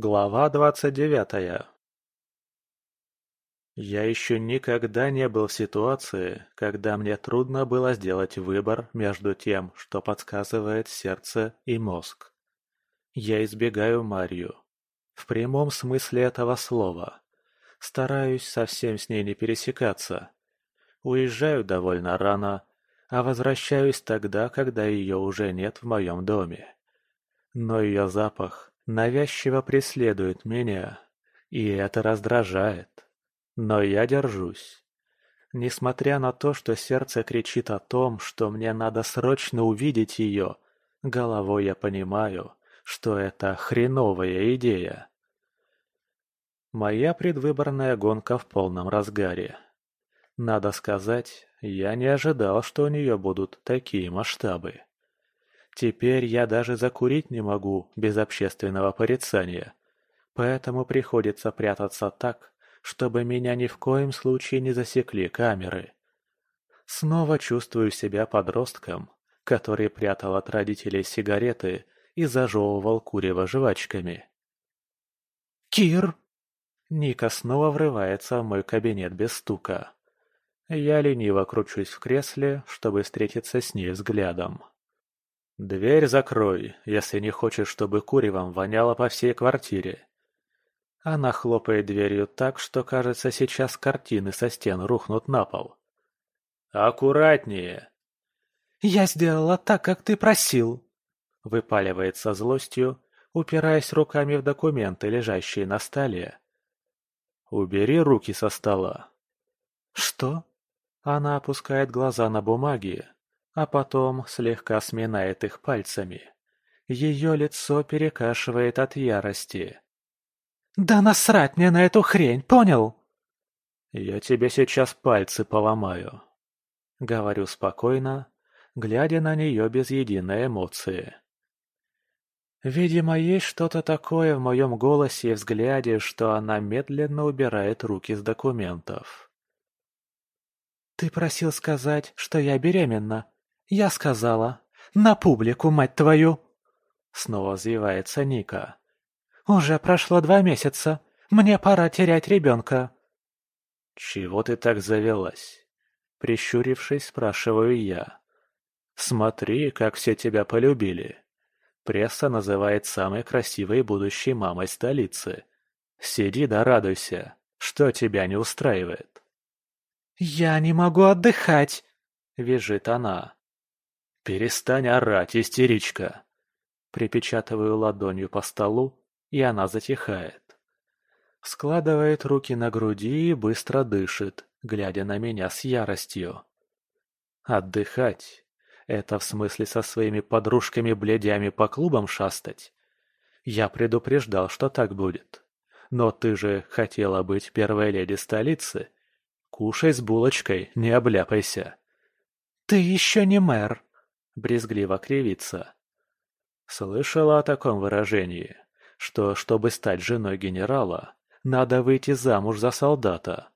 Глава двадцать девятая Я еще никогда не был в ситуации, когда мне трудно было сделать выбор между тем, что подсказывает сердце и мозг. Я избегаю Марию. В прямом смысле этого слова. Стараюсь совсем с ней не пересекаться. Уезжаю довольно рано, а возвращаюсь тогда, когда ее уже нет в моем доме. Но ее запах навязчиво преследует меня, и это раздражает. Но я держусь. Несмотря на то, что сердце кричит о том, что мне надо срочно увидеть ее, головой я понимаю, что это хреновая идея. Моя предвыборная гонка в полном разгаре. Надо сказать, я не ожидал, что у нее будут такие масштабы. Теперь я даже закурить не могу без общественного порицания, поэтому приходится прятаться так, чтобы меня ни в коем случае не засекли камеры. Снова чувствую себя подростком, который прятал от родителей сигареты и зажевывал курево жвачками. «Кир!» Ника снова врывается в мой кабинет без стука. Я лениво кручусь в кресле, чтобы встретиться с ней взглядом. «Дверь закрой, если не хочешь, чтобы куревом воняло по всей квартире». Она хлопает дверью так, что, кажется, сейчас картины со стен рухнут на пол. «Аккуратнее!» «Я сделала так, как ты просил!» Выпаливает со злостью, упираясь руками в документы, лежащие на столе. «Убери руки со стола». «Что?» Она опускает глаза на бумаги, а потом слегка сминает их пальцами. Ее лицо перекашивает от ярости. «Да насрать мне на эту хрень, понял?» «Я тебе сейчас пальцы поломаю», — говорю спокойно, глядя на нее без единой эмоции. Видимо, есть что-то такое в моем голосе и взгляде, что она медленно убирает руки с документов. «Ты просил сказать, что я беременна. «Я сказала. На публику, мать твою!» Снова взвивается Ника. «Уже прошло два месяца. Мне пора терять ребенка». «Чего ты так завелась?» Прищурившись, спрашиваю я. «Смотри, как все тебя полюбили. Пресса называет самой красивой будущей мамой столицы. Сиди да радуйся. Что тебя не устраивает?» «Я не могу отдыхать!» — визжит она. «Перестань орать, истеричка!» Припечатываю ладонью по столу, и она затихает. Складывает руки на груди и быстро дышит, глядя на меня с яростью. Отдыхать? Это в смысле со своими подружками-бледями по клубам шастать? Я предупреждал, что так будет. Но ты же хотела быть первой леди столицы. Кушай с булочкой, не обляпайся. Ты еще не мэр, брезгливо кривится. Слышала о таком выражении, что, чтобы стать женой генерала, надо выйти замуж за солдата.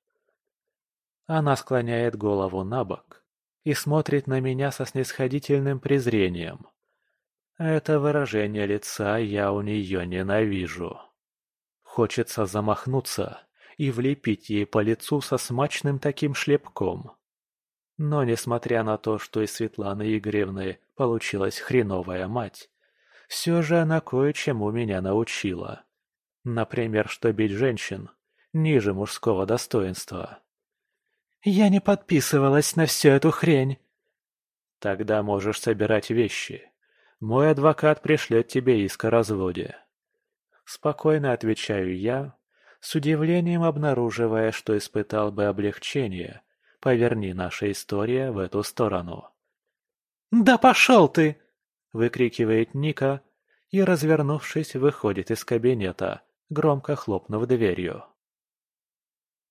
Она склоняет голову на бок и смотрит на меня со снисходительным презрением. Это выражение лица я у нее ненавижу. Хочется замахнуться и влепить ей по лицу со смачным таким шлепком. Но несмотря на то, что из Светланы Игоревны получилась хреновая мать, все же она кое-чему меня научила. Например, что бить женщин ниже мужского достоинства. «Я не подписывалась на всю эту хрень!» «Тогда можешь собирать вещи. Мой адвокат пришлет тебе иск о разводе». Спокойно отвечаю я, с удивлением обнаруживая, что испытал бы облегчение, Поверни наша история в эту сторону. «Да пошел ты!» — выкрикивает Ника и, развернувшись, выходит из кабинета, громко хлопнув дверью.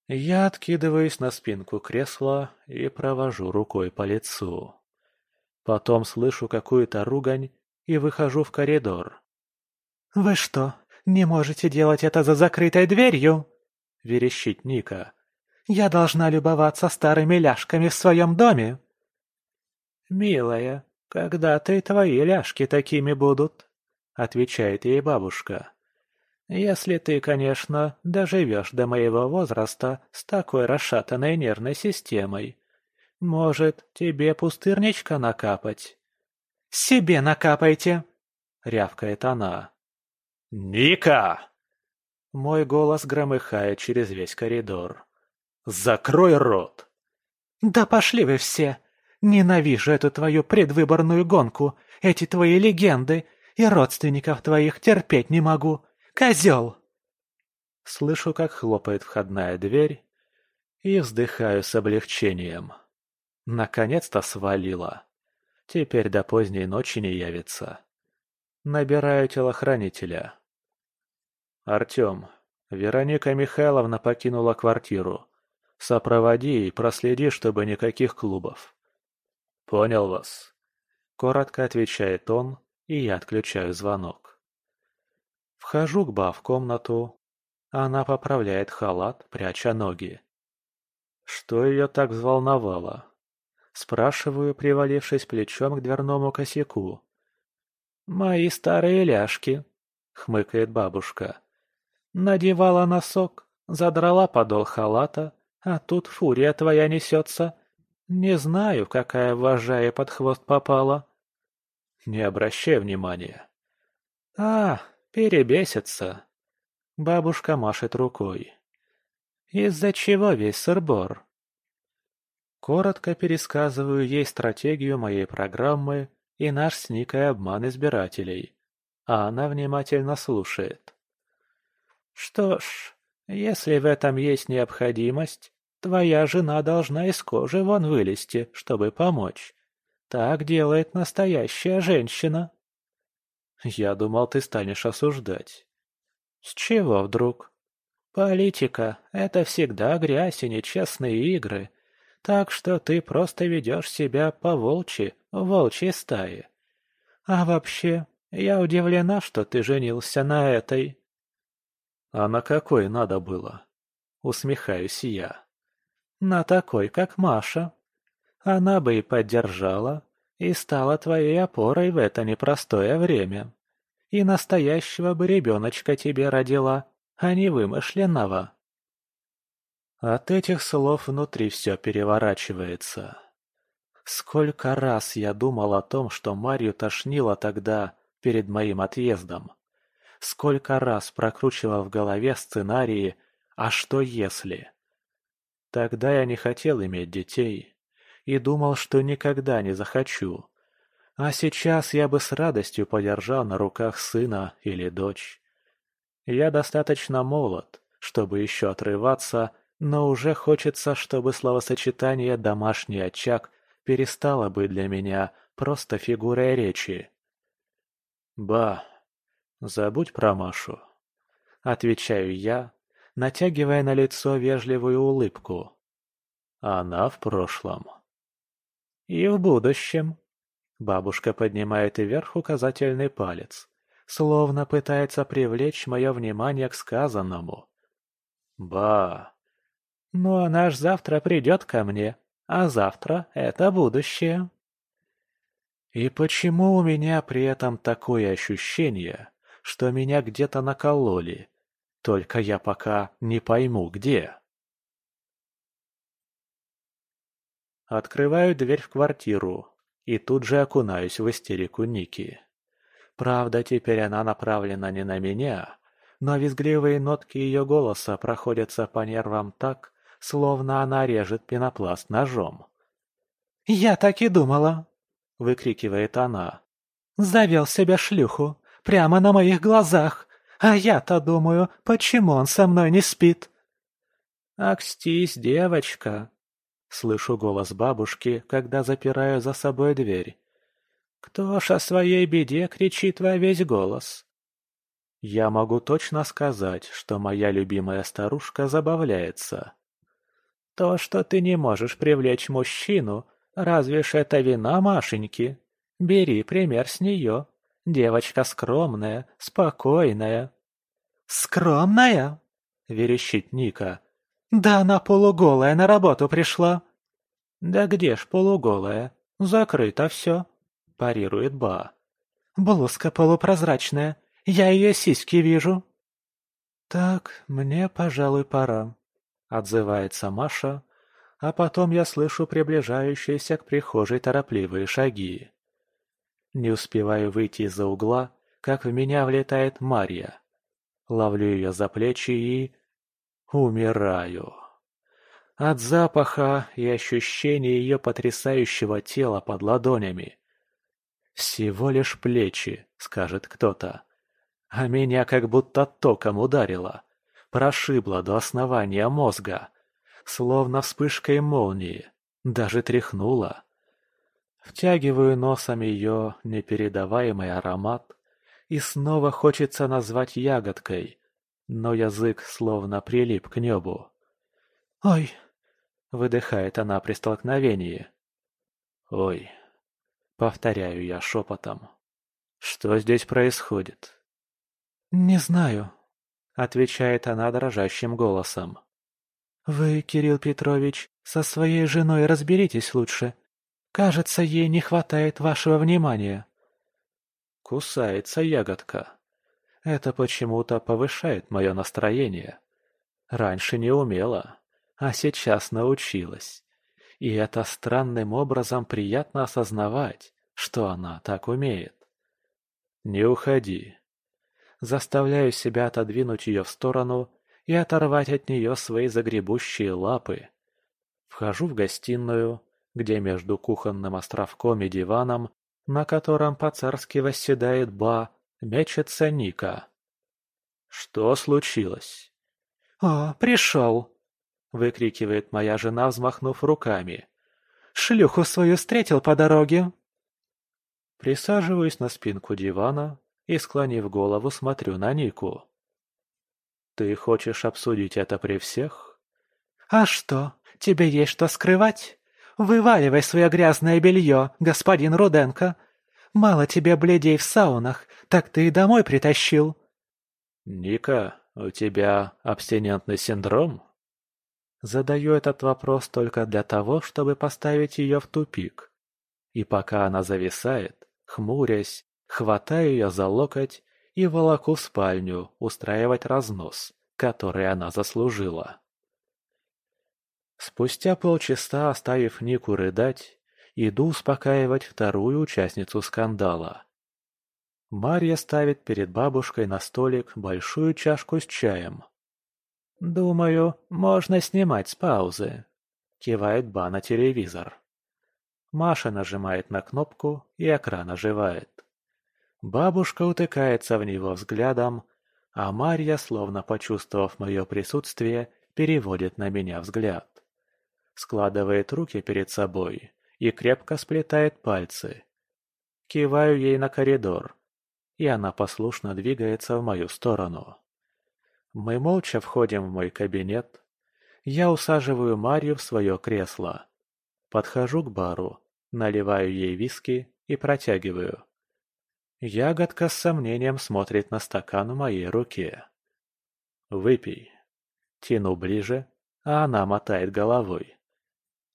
Я откидываюсь на спинку кресла и провожу рукой по лицу. Потом слышу какую-то ругань и выхожу в коридор. «Вы что, не можете делать это за закрытой дверью?» — верещит Ника, я должна любоваться старыми ляжками в своем доме. «Милая, когда-то и твои ляжки такими будут», — отвечает ей бабушка. Если ты, конечно, доживешь до моего возраста с такой расшатанной нервной системой. Может, тебе пустырничка накапать?» «Себе накапайте!» — рявкает она. «Ника!» Мой голос громыхает через весь коридор. «Закрой рот!» «Да пошли вы все! Ненавижу эту твою предвыборную гонку, эти твои легенды, и родственников твоих терпеть не могу. Козел!» Слышу, как хлопает входная дверь, и вздыхаю с облегчением. Наконец-то свалила. Теперь до поздней ночи не явится. Набираю телохранителя. «Артем, Вероника Михайловна покинула квартиру. Сопроводи и проследи, чтобы никаких клубов». «Понял вас», — коротко отвечает он, и я отключаю звонок. Вхожу к Ба в комнату. Она поправляет халат, пряча ноги. Что ее так взволновало? Спрашиваю, привалившись плечом к дверному косяку. «Мои старые ляжки», — хмыкает бабушка. «Надевала носок, задрала подол халата, а тут фурия твоя несется. Не знаю, какая вожая под хвост попала». «Не обращай внимания». «А, перебесится». Бабушка машет рукой. «Из-за чего весь сырбор?» Коротко пересказываю ей стратегию моей программы и наш с Никой обман избирателей, а она внимательно слушает. «Что ж, если в этом есть необходимость, твоя жена должна из кожи вон вылезти, чтобы помочь. Так делает настоящая женщина». «Я думал, ты станешь осуждать». «С чего вдруг?» «Политика — это всегда грязь и нечестные игры» Так что ты просто ведешь себя по-волчьи в волчьей стае. А вообще, я удивлена, что ты женился на этой. А на какой надо было? Усмехаюсь я. На такой, как Маша. Она бы и поддержала, и стала твоей опорой в это непростое время. И настоящего бы ребеночка тебе родила, а не вымышленного. От этих слов внутри все переворачивается. Сколько раз я думал о том, что Марью тошнило тогда, перед моим отъездом. Сколько раз прокручивал в голове сценарии «А что если?». Тогда я не хотел иметь детей и думал, что никогда не захочу. А сейчас я бы с радостью подержал на руках сына или дочь. Я достаточно молод, чтобы еще отрываться но уже хочется, чтобы словосочетание «домашний очаг» перестало быть для меня просто фигурой речи. «Ба, забудь про Машу», — отвечаю я, натягивая на лицо вежливую улыбку. Она в прошлом. «И в будущем», — бабушка поднимает вверх указательный палец, словно пытается привлечь мое внимание к сказанному. «Ба, ну, она ж завтра придет ко мне, а завтра — это будущее. И почему у меня при этом такое ощущение, что меня где-то накололи, только я пока не пойму где? Открываю дверь в квартиру и тут же окунаюсь в истерику Ники. Правда, теперь она направлена не на меня, но визгливые нотки ее голоса проходятся по нервам так, словно она режет пенопласт ножом. «Я так и думала!» — выкрикивает она. «Завел себя шлюху, прямо на моих глазах, а я-то думаю, почему он со мной не спит?» «Акстись, девочка!» — слышу голос бабушки, когда запираю за собой дверь. «Кто ж о своей беде кричит во весь голос?» Я могу точно сказать, что моя любимая старушка забавляется. То, что ты не можешь привлечь мужчину, разве ж это вина Машеньки? Бери пример с нее. Девочка скромная, спокойная. «Скромная?» — верещит Ника. «Да она полуголая на работу пришла». «Да где ж полуголая? Закрыто все», — парирует Ба. «Блузка полупрозрачная. Я ее сиськи вижу». «Так, мне, пожалуй, пора», — отзывается Маша, а потом я слышу приближающиеся к прихожей торопливые шаги. Не успеваю выйти из-за угла, как в меня влетает Марья. Ловлю ее за плечи и... умираю. От запаха и ощущения ее потрясающего тела под ладонями. «Всего лишь плечи», — скажет кто-то а меня как будто током ударило. Прошибло до основания мозга. Словно вспышкой молнии. Даже тряхнуло. Втягиваю носом ее непередаваемый аромат. И снова хочется назвать ягодкой. Но язык словно прилип к небу. «Ой!» — выдыхает она при столкновении. «Ой!» — повторяю я шепотом. «Что здесь происходит?» «Не знаю», — отвечает она дрожащим голосом. «Вы, Кирилл Петрович, со своей женой разберитесь лучше. Кажется, ей не хватает вашего внимания». Кусается ягодка. Это почему-то повышает мое настроение. Раньше не умела, а сейчас научилась. И это странным образом приятно осознавать, что она так умеет. «Не уходи», заставляю себя отодвинуть ее в сторону и оторвать от нее свои загребущие лапы. Вхожу в гостиную, где между кухонным островком и диваном, на котором по-царски восседает Ба, мечется Ника. «Что случилось?» «О, пришел!» — выкрикивает моя жена, взмахнув руками. «Шлюху свою встретил по дороге!» Присаживаюсь на спинку дивана, и, склонив голову, смотрю на Нику. «Ты хочешь обсудить это при всех?» «А что, тебе есть что скрывать? Вываливай свое грязное белье, господин Руденко. Мало тебе бледей в саунах, так ты и домой притащил». «Ника, у тебя абстинентный синдром?» Задаю этот вопрос только для того, чтобы поставить ее в тупик. И пока она зависает, хмурясь, Хватаю ее за локоть и волоку в спальню устраивать разнос, который она заслужила. Спустя полчаса, оставив Нику рыдать, иду успокаивать вторую участницу скандала. Марья ставит перед бабушкой на столик большую чашку с чаем. «Думаю, можно снимать с паузы», — кивает Ба на телевизор. Маша нажимает на кнопку, и экран оживает. Бабушка утыкается в него взглядом, а Марья, словно почувствовав мое присутствие, переводит на меня взгляд. Складывает руки перед собой и крепко сплетает пальцы. Киваю ей на коридор, и она послушно двигается в мою сторону. Мы молча входим в мой кабинет. Я усаживаю Марью в свое кресло. Подхожу к бару, наливаю ей виски и протягиваю. Ягодка с сомнением смотрит на стакан в моей руке. «Выпей». Тяну ближе, а она мотает головой.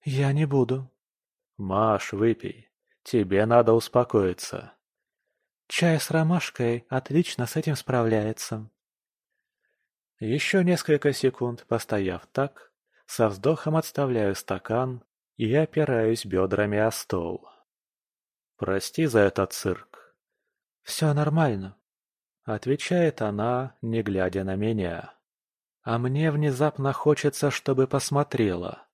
«Я не буду». «Маш, выпей. Тебе надо успокоиться». «Чай с ромашкой отлично с этим справляется». Еще несколько секунд, постояв так, со вздохом отставляю стакан и опираюсь бедрами о стол. «Прости за этот цирк. «Все нормально», — отвечает она, не глядя на меня. А мне внезапно хочется, чтобы посмотрела.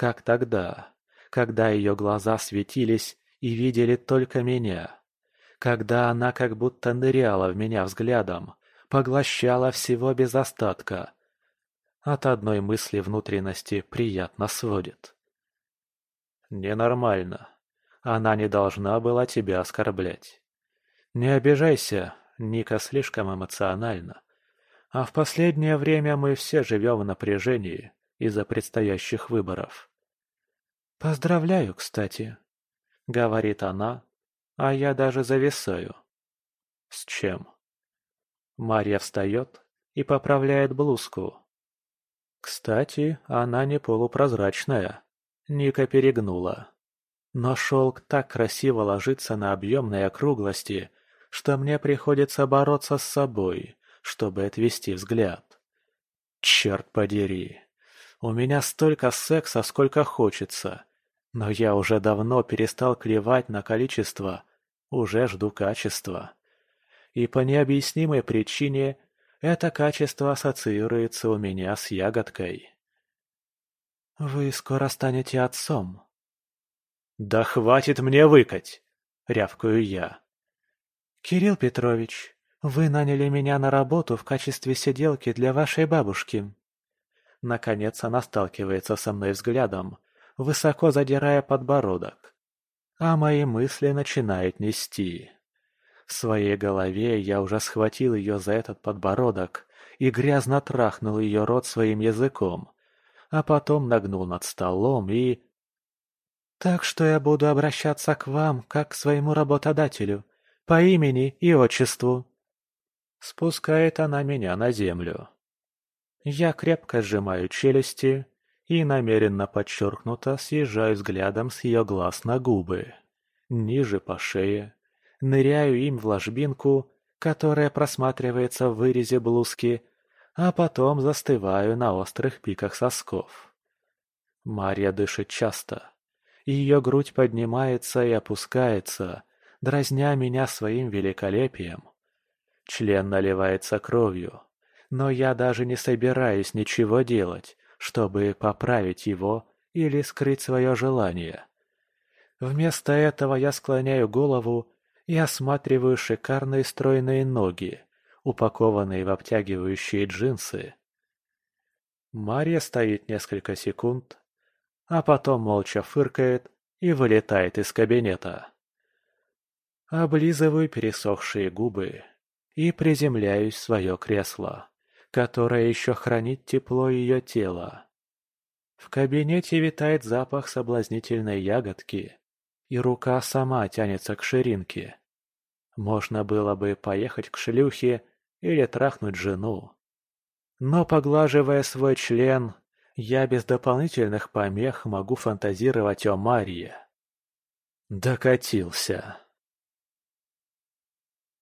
Как тогда, когда ее глаза светились и видели только меня. Когда она как будто ныряла в меня взглядом, поглощала всего без остатка. От одной мысли внутренности приятно сводит. Ненормально. Она не должна была тебя оскорблять. Не обижайся, Ника слишком эмоциональна. А в последнее время мы все живем в напряжении из-за предстоящих выборов. «Поздравляю, кстати», — говорит она, а я даже зависаю. «С чем?» Марья встает и поправляет блузку. Кстати, она не полупрозрачная. Ника перегнула. Но шелк так красиво ложится на объемной округлости, что мне приходится бороться с собой, чтобы отвести взгляд. Черт подери. У меня столько секса, сколько хочется. Но я уже давно перестал клевать на количество, уже жду качества. И по необъяснимой причине это качество ассоциируется у меня с ягодкой. «Вы скоро станете отцом». «Да хватит мне выкать!» — рявкаю я. «Кирилл Петрович, вы наняли меня на работу в качестве сиделки для вашей бабушки». Наконец она сталкивается со мной взглядом, высоко задирая подбородок. А мои мысли начинают нести. В своей голове я уже схватил ее за этот подбородок и грязно трахнул ее рот своим языком, а потом нагнул над столом и... «Так что я буду обращаться к вам, как к своему работодателю, по имени и отчеству». Спускает она меня на землю. Я крепко сжимаю челюсти и намеренно подчеркнуто съезжаю взглядом с ее глаз на губы. Ниже по шее. Ныряю им в ложбинку, которая просматривается в вырезе блузки, а потом застываю на острых пиках сосков. Марья дышит часто. Ее грудь поднимается и опускается, дразня меня своим великолепием. Член наливается кровью, но я даже не собираюсь ничего делать, чтобы поправить его или скрыть свое желание. Вместо этого я склоняю голову и осматриваю шикарные стройные ноги, упакованные в обтягивающие джинсы. Мария стоит несколько секунд, а потом молча фыркает и вылетает из кабинета. Облизываю пересохшие губы и приземляюсь в свое кресло которая еще хранит тепло ее тела. В кабинете витает запах соблазнительной ягодки, и рука сама тянется к ширинке. Можно было бы поехать к шлюхе или трахнуть жену. Но, поглаживая свой член, я без дополнительных помех могу фантазировать о Марье. Докатился.